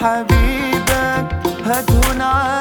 حبيبك هتهون عليك